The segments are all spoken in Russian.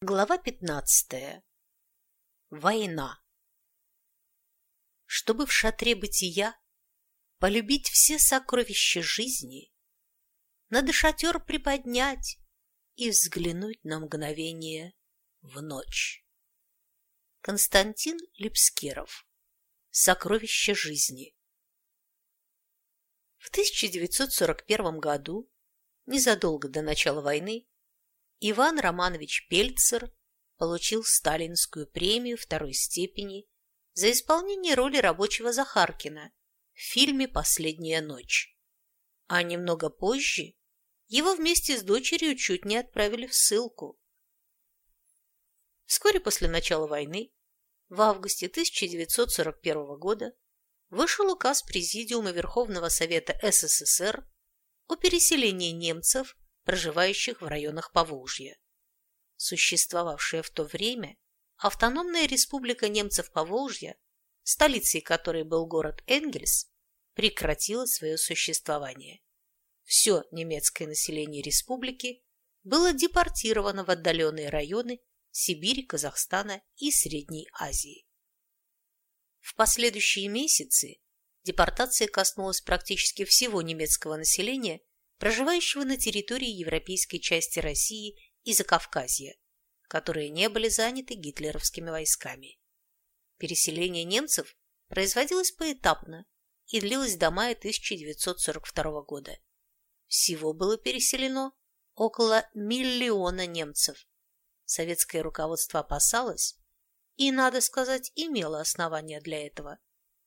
Глава 15. Война. Чтобы в шатре бытия полюбить все сокровища жизни, надо шатер приподнять и взглянуть на мгновение в ночь. Константин Липскеров. Сокровища жизни. В 1941 году, незадолго до начала войны, Иван Романович Пельцер получил сталинскую премию второй степени за исполнение роли рабочего Захаркина в фильме «Последняя ночь». А немного позже его вместе с дочерью чуть не отправили в ссылку. Вскоре после начала войны, в августе 1941 года, вышел указ Президиума Верховного Совета СССР о переселении немцев проживающих в районах Поволжья. Существовавшая в то время автономная республика немцев Поволжья, столицей которой был город Энгельс, прекратила свое существование. Все немецкое население республики было депортировано в отдаленные районы Сибири, Казахстана и Средней Азии. В последующие месяцы депортация коснулась практически всего немецкого населения проживающего на территории европейской части России и Закавказья, которые не были заняты гитлеровскими войсками. Переселение немцев производилось поэтапно и длилось до мая 1942 года. Всего было переселено около миллиона немцев. Советское руководство опасалось, и, надо сказать, имело основания для этого,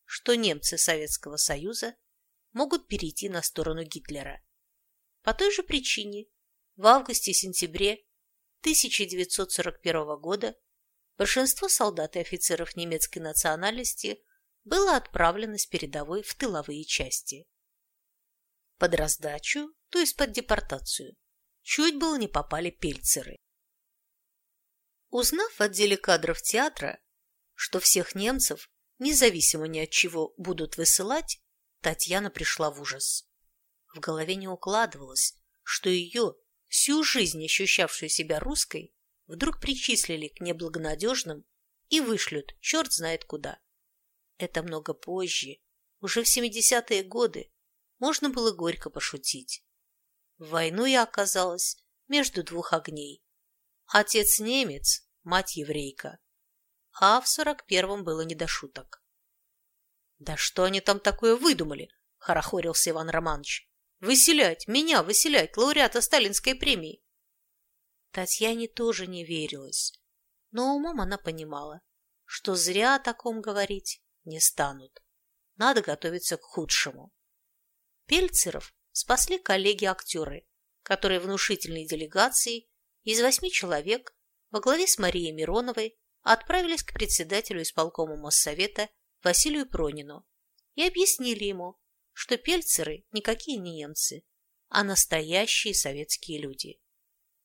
что немцы Советского Союза могут перейти на сторону Гитлера. По той же причине в августе-сентябре 1941 года большинство солдат и офицеров немецкой национальности было отправлено с передовой в тыловые части. Под раздачу, то есть под депортацию, чуть было не попали пельцеры. Узнав в отделе кадров театра, что всех немцев, независимо ни от чего, будут высылать, Татьяна пришла в ужас. В голове не укладывалось, что ее, всю жизнь ощущавшую себя русской, вдруг причислили к неблагонадежным и вышлют черт знает куда. Это много позже, уже в 70-е годы, можно было горько пошутить. В войну я оказалась между двух огней. Отец немец, мать еврейка. А в сорок первом было не до шуток. «Да что они там такое выдумали?» – хорохорился Иван Романович. Выселять, меня выселять, лауреата сталинской премии. Татьяне тоже не верилось, но умом она понимала, что зря о таком говорить не станут. Надо готовиться к худшему. Пельцеров спасли коллеги-актеры, которые внушительной делегацией из восьми человек во главе с Марией Мироновой отправились к председателю исполкома Моссовета Василию Пронину и объяснили ему, что пельцеры никакие не немцы, а настоящие советские люди.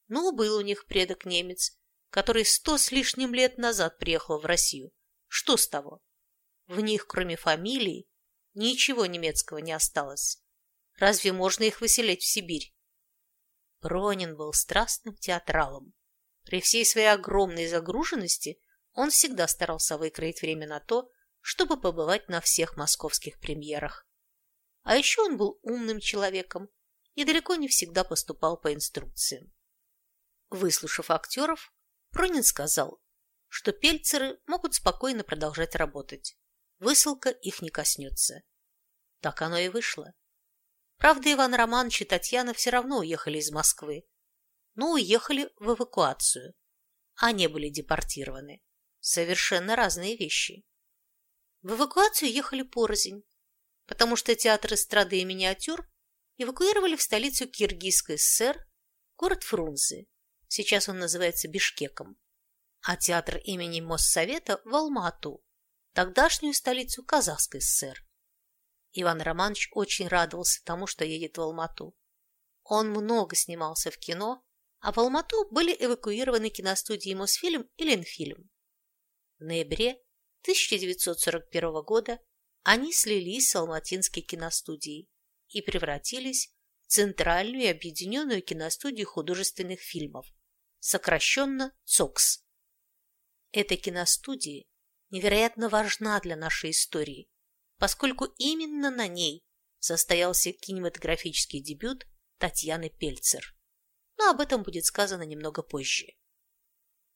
Ну, был у них предок немец, который сто с лишним лет назад приехал в Россию. Что с того? В них, кроме фамилии, ничего немецкого не осталось. Разве можно их выселять в Сибирь? Пронин был страстным театралом. При всей своей огромной загруженности он всегда старался выкроить время на то, чтобы побывать на всех московских премьерах. А еще он был умным человеком и далеко не всегда поступал по инструкциям. Выслушав актеров, Пронин сказал, что пельцеры могут спокойно продолжать работать. Высылка их не коснется. Так оно и вышло. Правда, Иван Романович и Татьяна все равно уехали из Москвы, но уехали в эвакуацию, а не были депортированы. Совершенно разные вещи. В эвакуацию ехали порознь, потому что театр эстрады и миниатюр эвакуировали в столицу Киргизской ССР, город Фрунзе. Сейчас он называется Бишкеком. А театр имени Моссовета в Алмату, тогдашнюю столицу Казахской ССР. Иван Романович очень радовался тому, что едет в Алмату. Он много снимался в кино, а в Алмату были эвакуированы киностудии Мосфильм и Ленфильм. В ноябре 1941 года они слились с Алматинской киностудией и превратились в центральную и объединенную киностудию художественных фильмов сокращенно ЦОКС. Эта киностудия невероятно важна для нашей истории, поскольку именно на ней состоялся кинематографический дебют Татьяны Пельцер. Но об этом будет сказано немного позже.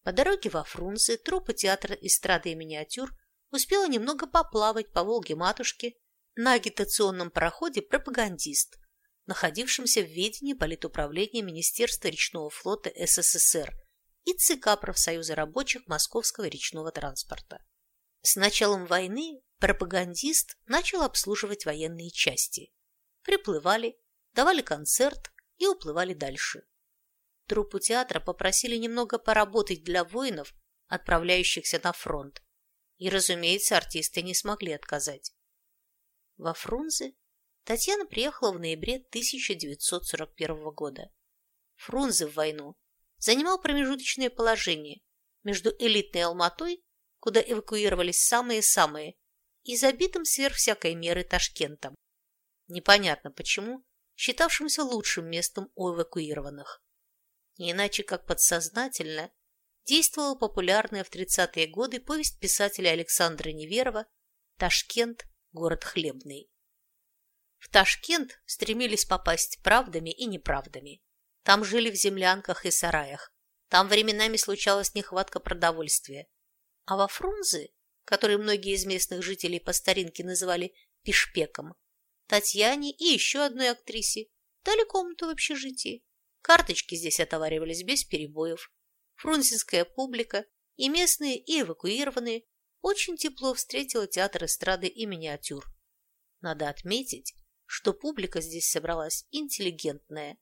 По дороге во Фрунзе труппа театра эстрады и миниатюр успела немного поплавать по Волге-матушке на агитационном пароходе «Пропагандист», находившемся в ведении политуправления Министерства речного флота СССР и ЦК Профсоюза рабочих Московского речного транспорта. С началом войны пропагандист начал обслуживать военные части. Приплывали, давали концерт и уплывали дальше. Труппу театра попросили немного поработать для воинов, отправляющихся на фронт. И, разумеется, артисты не смогли отказать. Во Фрунзе Татьяна приехала в ноябре 1941 года. Фрунзе в войну занимал промежуточное положение между элитной Алматой, куда эвакуировались самые-самые, и забитым сверх всякой меры Ташкентом. Непонятно почему, считавшимся лучшим местом у эвакуированных. Не иначе как подсознательно действовала популярная в 30-е годы повесть писателя Александра Неверова «Ташкент. Город хлебный». В Ташкент стремились попасть правдами и неправдами. Там жили в землянках и сараях. Там временами случалась нехватка продовольствия. А во Фрунзе, который многие из местных жителей по старинке называли Пешпеком, Татьяне и еще одной актрисе дали комнату в общежитии. Карточки здесь отоваривались без перебоев. Фрунзенская публика и местные, и эвакуированные очень тепло встретила театр эстрады и миниатюр. Надо отметить, что публика здесь собралась интеллигентная,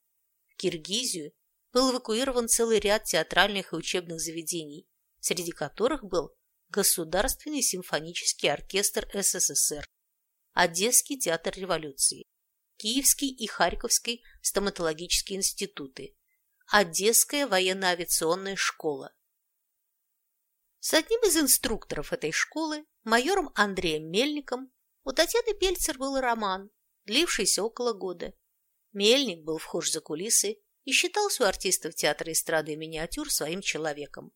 Киргизию был эвакуирован целый ряд театральных и учебных заведений, среди которых был Государственный симфонический оркестр СССР, Одесский театр революции, Киевский и Харьковский стоматологические институты, Одесская военно-авиационная школа. С одним из инструкторов этой школы, майором Андреем Мельником, у Татьяны Пельцер был роман, длившийся около года. Мельник был вхож за кулисы и считался у артистов театра эстрады и миниатюр своим человеком.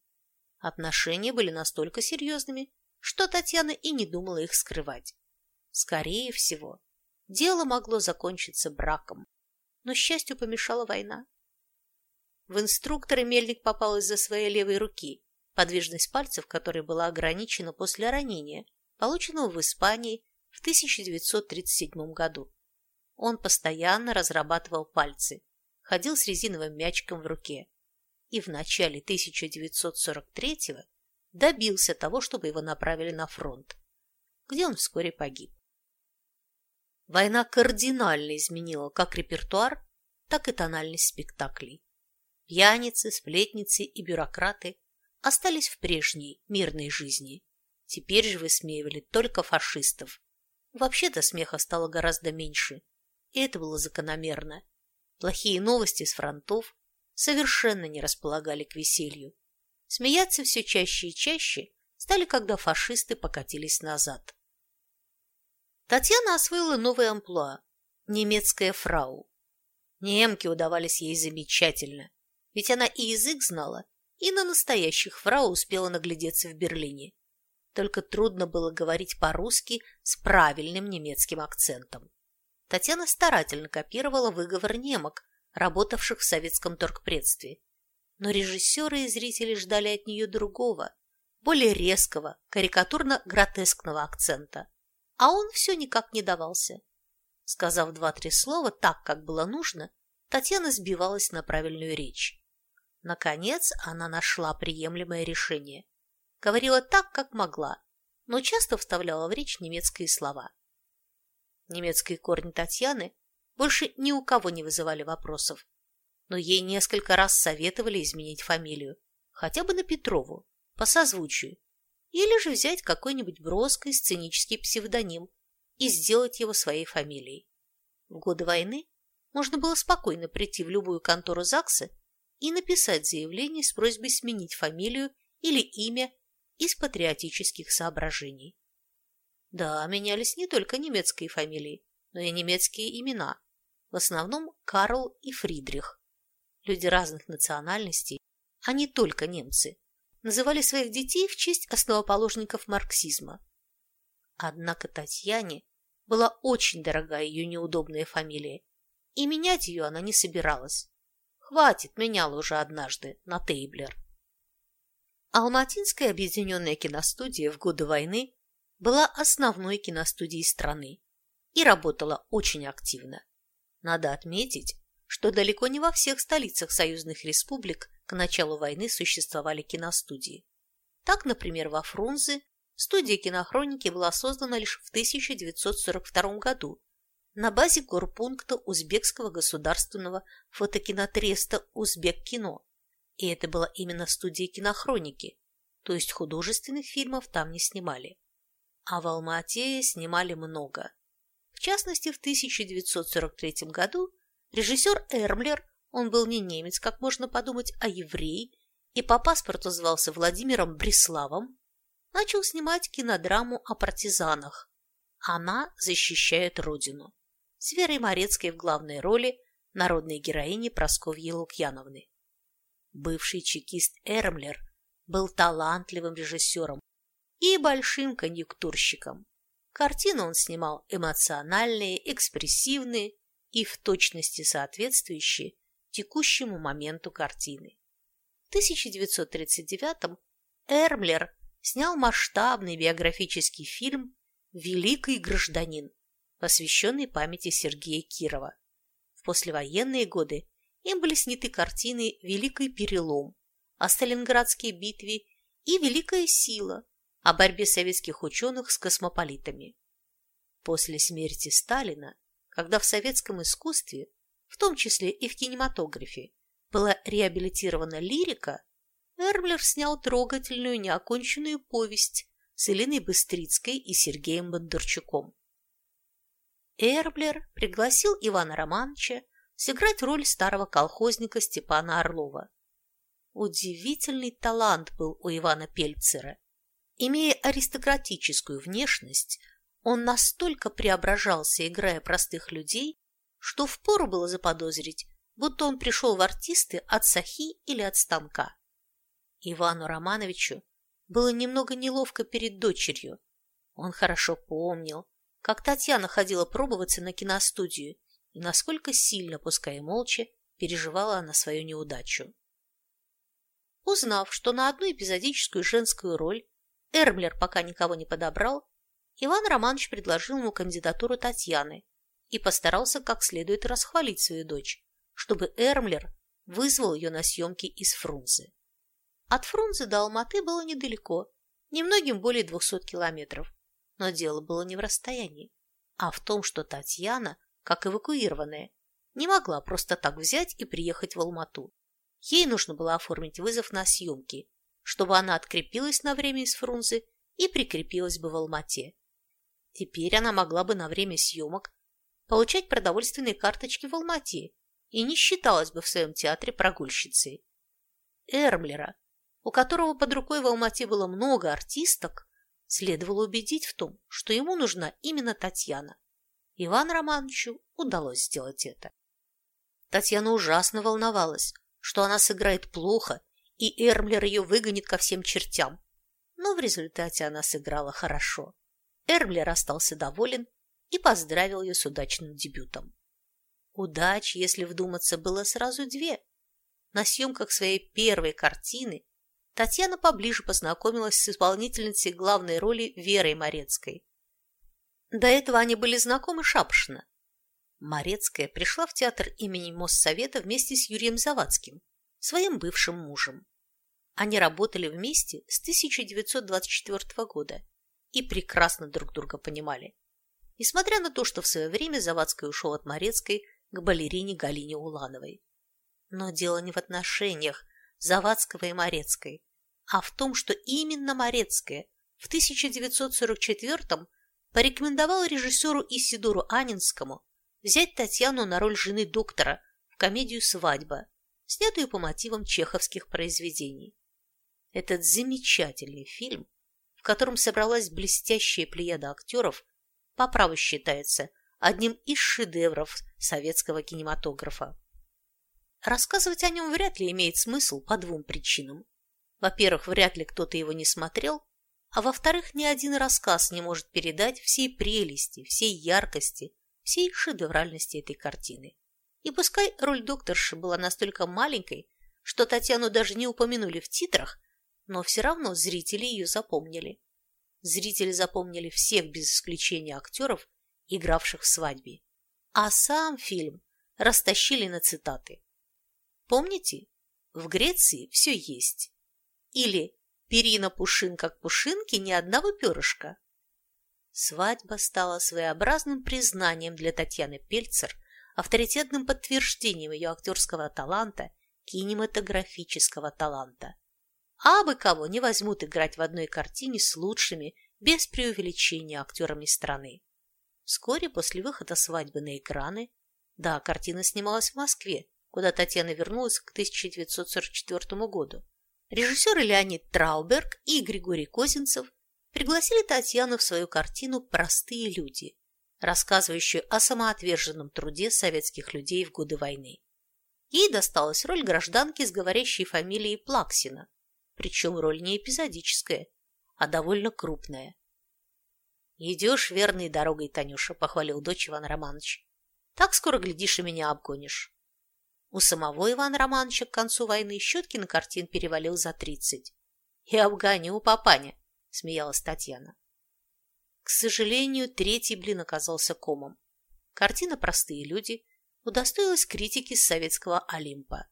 Отношения были настолько серьезными, что Татьяна и не думала их скрывать. Скорее всего, дело могло закончиться браком, но счастью помешала война. В инструктора Мельник попал из-за своей левой руки, подвижность пальцев которой была ограничена после ранения, полученного в Испании в 1937 году. Он постоянно разрабатывал пальцы, ходил с резиновым мячиком в руке и в начале 1943-го добился того, чтобы его направили на фронт, где он вскоре погиб. Война кардинально изменила как репертуар, так и тональность спектаклей. Пьяницы, сплетницы и бюрократы остались в прежней мирной жизни. Теперь же высмеивали только фашистов. Вообще-то смеха стало гораздо меньше и это было закономерно. Плохие новости с фронтов совершенно не располагали к веселью. Смеяться все чаще и чаще стали, когда фашисты покатились назад. Татьяна освоила новое амплуа – немецкая фрау. Немки удавались ей замечательно, ведь она и язык знала, и на настоящих фрау успела наглядеться в Берлине. Только трудно было говорить по-русски с правильным немецким акцентом. Татьяна старательно копировала выговор немок, работавших в советском торгпредстве. Но режиссеры и зрители ждали от нее другого, более резкого, карикатурно-гротескного акцента. А он все никак не давался. Сказав два-три слова так, как было нужно, Татьяна сбивалась на правильную речь. Наконец она нашла приемлемое решение. Говорила так, как могла, но часто вставляла в речь немецкие слова. Немецкие корни Татьяны больше ни у кого не вызывали вопросов, но ей несколько раз советовали изменить фамилию, хотя бы на Петрову, по созвучию, или же взять какой-нибудь броский сценический псевдоним и сделать его своей фамилией. В годы войны можно было спокойно прийти в любую контору ЗАГСа и написать заявление с просьбой сменить фамилию или имя из патриотических соображений. Да, менялись не только немецкие фамилии, но и немецкие имена. В основном Карл и Фридрих. Люди разных национальностей а не только немцы, называли своих детей в честь основоположников марксизма. Однако Татьяне была очень дорога ее неудобная фамилия, и менять ее она не собиралась. Хватит, меняла уже однажды на Тейблер. Алматинская объединенная киностудия в годы войны была основной киностудией страны и работала очень активно. Надо отметить, что далеко не во всех столицах союзных республик к началу войны существовали киностудии. Так, например, во Фрунзе студия кинохроники была создана лишь в 1942 году на базе горпункта Узбекского государственного фотокинотреста «Узбек-кино». И это была именно студия кинохроники, то есть художественных фильмов там не снимали. А в Алма-Ате снимали много. В частности, в 1943 году режиссер Эрмлер, он был не немец, как можно подумать, а еврей, и по паспорту звался Владимиром Бреславом, начал снимать кинодраму о партизанах. Она защищает Родину с Верой Морецкой в главной роли народной героини Просковьи Лукьяновны. Бывший чекист Эрмлер был талантливым режиссером и большим конъюнктурщиком. Картины он снимал эмоциональные, экспрессивные и в точности соответствующие текущему моменту картины. В 1939-м Эрмлер снял масштабный биографический фильм «Великий гражданин», посвященный памяти Сергея Кирова. В послевоенные годы им были сняты картины «Великий перелом», о Сталинградской битве и «Великая сила», о борьбе советских ученых с космополитами. После смерти Сталина, когда в советском искусстве, в том числе и в кинематографе, была реабилитирована лирика, Эрмлер снял трогательную неоконченную повесть с Еленой Быстрицкой и Сергеем Бондарчуком. Эрблер пригласил Ивана Романовича сыграть роль старого колхозника Степана Орлова. Удивительный талант был у Ивана Пельцера. Имея аристократическую внешность, он настолько преображался, играя простых людей, что впору было заподозрить, будто он пришел в артисты от сахи или от станка. Ивану Романовичу было немного неловко перед дочерью. Он хорошо помнил, как Татьяна ходила пробоваться на киностудию и насколько сильно, пускай и молча, переживала она свою неудачу. Узнав, что на одну эпизодическую женскую роль Эрмлер пока никого не подобрал, Иван Романович предложил ему кандидатуру Татьяны и постарался как следует расхвалить свою дочь, чтобы Эрмлер вызвал ее на съемки из Фрунзе. От Фрунзе до Алматы было недалеко, немногим более двухсот километров, но дело было не в расстоянии, а в том, что Татьяна, как эвакуированная, не могла просто так взять и приехать в Алмату. Ей нужно было оформить вызов на съемки, чтобы она открепилась на время из Фрунзе и прикрепилась бы в Алмате. Теперь она могла бы на время съемок получать продовольственные карточки в Алмате и не считалась бы в своем театре прогульщицей. Эрмлера, у которого под рукой в Алмате было много артисток, следовало убедить в том, что ему нужна именно Татьяна. Ивану Романовичу удалось сделать это. Татьяна ужасно волновалась, что она сыграет плохо, и Эрмлер ее выгонит ко всем чертям. Но в результате она сыграла хорошо. Эрмлер остался доволен и поздравил ее с удачным дебютом. Удач, если вдуматься, было сразу две. На съемках своей первой картины Татьяна поближе познакомилась с исполнительницей главной роли Верой Морецкой. До этого они были знакомы шапшно. Морецкая пришла в театр имени Моссовета вместе с Юрием Завадским, своим бывшим мужем. Они работали вместе с 1924 года и прекрасно друг друга понимали. Несмотря на то, что в свое время Завадский ушел от Морецкой к балерине Галине Улановой. Но дело не в отношениях, Завадского и Морецкой, а в том, что именно Морецкая в 1944-м порекомендовала режиссеру Исидору Анинскому взять Татьяну на роль жены доктора в комедию «Свадьба», снятую по мотивам чеховских произведений. Этот замечательный фильм, в котором собралась блестящая плеяда актеров, по праву считается одним из шедевров советского кинематографа. Рассказывать о нем вряд ли имеет смысл по двум причинам. Во-первых, вряд ли кто-то его не смотрел, а во-вторых, ни один рассказ не может передать всей прелести, всей яркости, всей шедевральности этой картины. И пускай роль докторши была настолько маленькой, что Татьяну даже не упомянули в титрах, но все равно зрители ее запомнили. Зрители запомнили всех без исключения актеров, игравших в свадьбе. А сам фильм растащили на цитаты. Помните? В Греции все есть. Или перина пушин как пушинки, ни одного перышка. Свадьба стала своеобразным признанием для Татьяны Пельцер, авторитетным подтверждением ее актерского таланта, кинематографического таланта. А бы кого не возьмут играть в одной картине с лучшими, без преувеличения, актерами страны. Вскоре после выхода свадьбы на экраны, да, картина снималась в Москве, куда Татьяна вернулась к 1944 году, режиссеры Леонид Трауберг и Григорий Козинцев пригласили Татьяну в свою картину «Простые люди», рассказывающую о самоотверженном труде советских людей в годы войны. Ей досталась роль гражданки с говорящей фамилией Плаксина, причем роль не эпизодическая, а довольно крупная. «Идешь верной дорогой, Танюша», — похвалил дочь Иван Романович. «Так скоро, глядишь, и меня обгонишь». У самого Ивана Романовича к концу войны Щеткин картин перевалил за тридцать. «И обгоню, папаня», — смеялась Татьяна. К сожалению, третий блин оказался комом. Картина «Простые люди» удостоилась критики с советского Олимпа.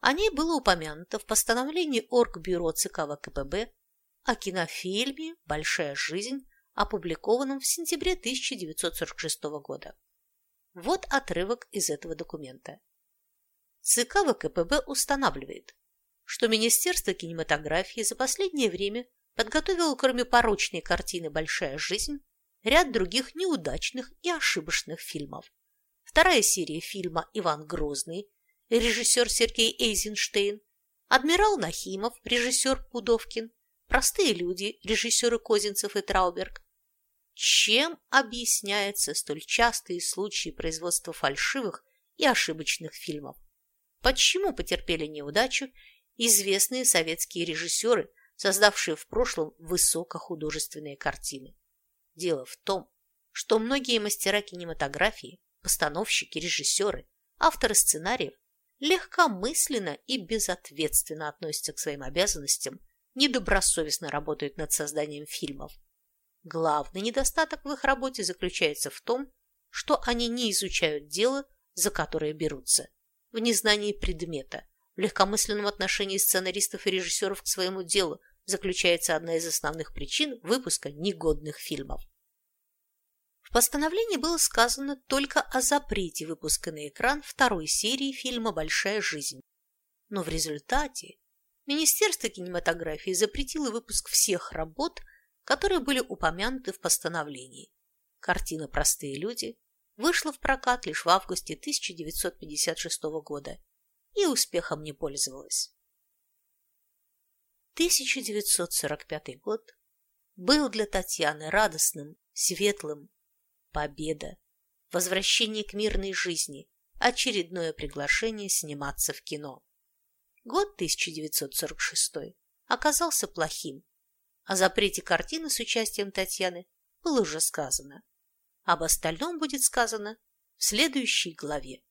О ней было упомянуто в постановлении Оргбюро ЦК ВКПБ о кинофильме «Большая жизнь», опубликованном в сентябре 1946 года. Вот отрывок из этого документа. ЦК ВКПБ устанавливает, что Министерство кинематографии за последнее время подготовило, кроме порочной картины «Большая жизнь», ряд других неудачных и ошибочных фильмов. Вторая серия фильма «Иван Грозный» режиссер Сергей Эйзенштейн, адмирал Нахимов, режиссер Пудовкин, простые люди, режиссеры Козинцев и Трауберг. Чем объясняются столь частые случаи производства фальшивых и ошибочных фильмов? Почему потерпели неудачу известные советские режиссеры, создавшие в прошлом высокохудожественные картины? Дело в том, что многие мастера кинематографии, постановщики, режиссеры, авторы сценариев легкомысленно и безответственно относятся к своим обязанностям, недобросовестно работают над созданием фильмов. Главный недостаток в их работе заключается в том, что они не изучают дело, за которое берутся, в незнании предмета, в легкомысленном отношении сценаристов и режиссеров к своему делу заключается одна из основных причин выпуска негодных фильмов. В постановлении было сказано только о запрете выпуска на экран второй серии фильма «Большая жизнь». Но в результате Министерство кинематографии запретило выпуск всех работ, которые были упомянуты в постановлении. Картина «Простые люди» вышла в прокат лишь в августе 1956 года и успехом не пользовалась. 1945 год был для Татьяны радостным, светлым победа, возвращение к мирной жизни, очередное приглашение сниматься в кино. Год 1946 оказался плохим. О запрете картины с участием Татьяны было уже сказано. Об остальном будет сказано в следующей главе.